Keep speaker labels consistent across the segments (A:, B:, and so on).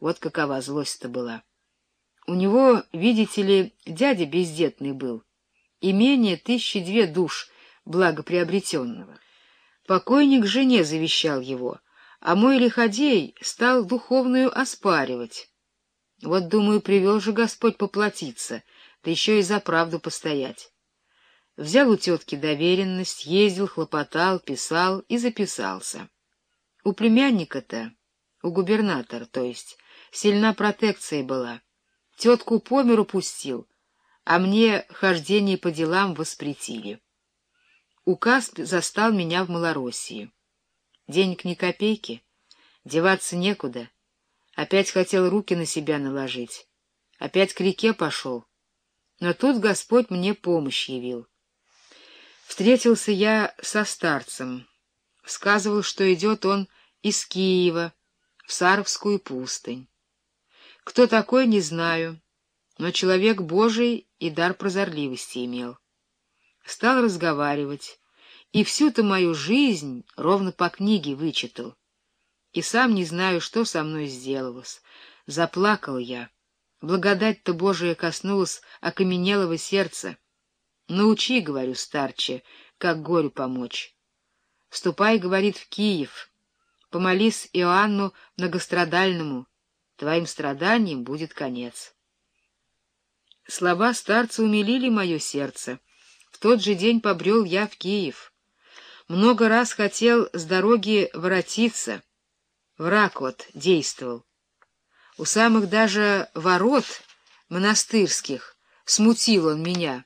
A: Вот какова злость-то была. У него, видите ли, дядя бездетный был, имение тысячи две душ благоприобретенного. Покойник жене завещал его, а мой лиходей стал духовную оспаривать. Вот, думаю, привел же Господь поплатиться, да еще и за правду постоять. Взял у тетки доверенность, ездил, хлопотал, писал и записался. У племянника-то, у губернатора, то есть, сильна протекция была. Тетку по миру пустил, а мне хождение по делам воспретили. Указ застал меня в Малороссии. Денег ни копейки, деваться некуда. Опять хотел руки на себя наложить. Опять к реке пошел. Но тут Господь мне помощь явил. Встретился я со старцем. Сказывал, что идет он из Киева в Саровскую пустынь. Кто такой, не знаю, но человек Божий и дар прозорливости имел. Стал разговаривать, и всю-то мою жизнь ровно по книге вычитал. И сам не знаю, что со мной сделалось. Заплакал я. Благодать-то Божия коснулась окаменелого сердца. Научи, говорю, старче, как горю помочь. Ступай, говорит, в Киев. Помолись Иоанну многострадальному. Твоим страданиям будет конец. Слова старца умилили мое сердце. В тот же день побрел я в Киев. Много раз хотел с дороги воротиться. Враг вот действовал. У самых даже ворот монастырских смутил он меня.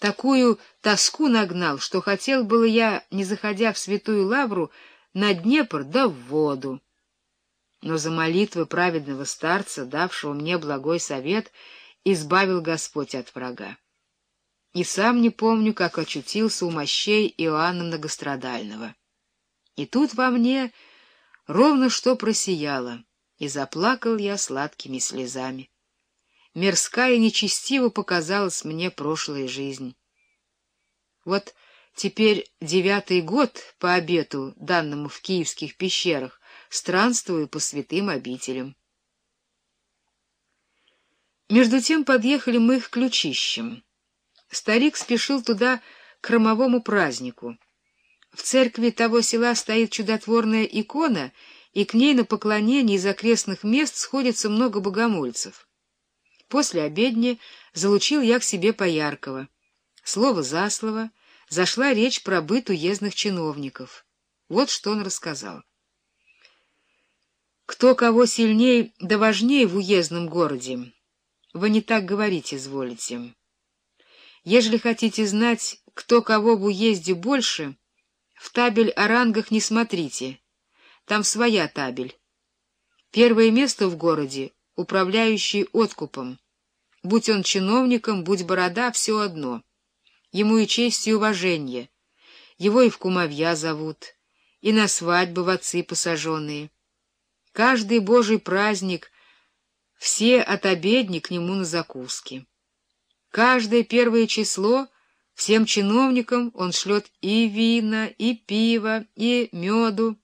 A: Такую тоску нагнал, что хотел было я, не заходя в святую лавру, на Днепр да в воду. Но за молитвы праведного старца, давшего мне благой совет, избавил Господь от врага и сам не помню, как очутился у мощей Иоанна Многострадального. И тут во мне ровно что просияло, и заплакал я сладкими слезами. Мирская нечестиво показалась мне прошлая жизнь. Вот теперь девятый год по обету, данному в киевских пещерах, странствую по святым обителям. Между тем подъехали мы к ключищам. Старик спешил туда к хромовому празднику. В церкви того села стоит чудотворная икона, и к ней на поклонение из окрестных мест сходится много богомольцев. После обедни залучил я к себе Пояркова. Слово за слово зашла речь про быт уездных чиновников. Вот что он рассказал. Кто кого сильней да важнее в уездном городе, вы не так говорить изволите. Ежели хотите знать, кто кого в уезде больше, в табель о рангах не смотрите. Там своя табель. Первое место в городе — управляющий откупом. Будь он чиновником, будь борода, все одно. Ему и честь, и уважение. Его и в кумовья зовут, и на свадьбы в отцы посаженные. Каждый божий праздник — все от обедни к нему на закуски. Каждое первое число всем чиновникам он шлет и вина, и пиво, и меду,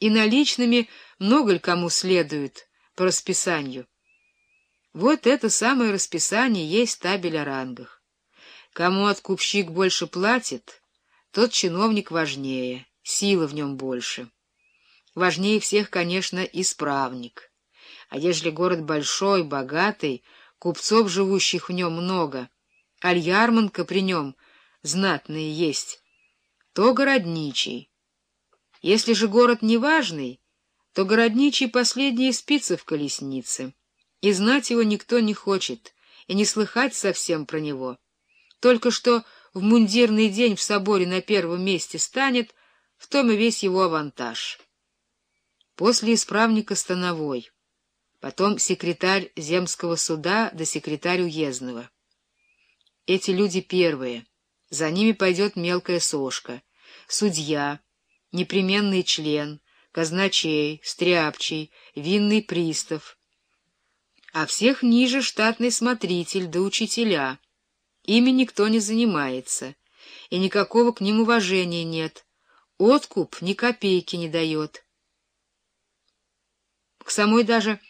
A: и наличными много ли кому следует по расписанию. Вот это самое расписание есть табель о рангах. Кому откупщик больше платит, тот чиновник важнее, силы в нем больше. Важнее всех, конечно, исправник. А ежели город большой, богатый, купцов, живущих в нем, много, аль ярманка при нем знатные есть, то городничий. Если же город неважный, то городничий последняя спица в колеснице, и знать его никто не хочет, и не слыхать совсем про него. Только что в мундирный день в соборе на первом месте станет, в том и весь его авантаж. После исправника становой потом секретарь земского суда да секретарь уездного. Эти люди первые, за ними пойдет мелкая сошка, судья, непременный член, казначей, стряпчий, винный пристав, а всех ниже штатный смотритель да учителя. Ими никто не занимается, и никакого к ним уважения нет, откуп ни копейки не дает. К самой даже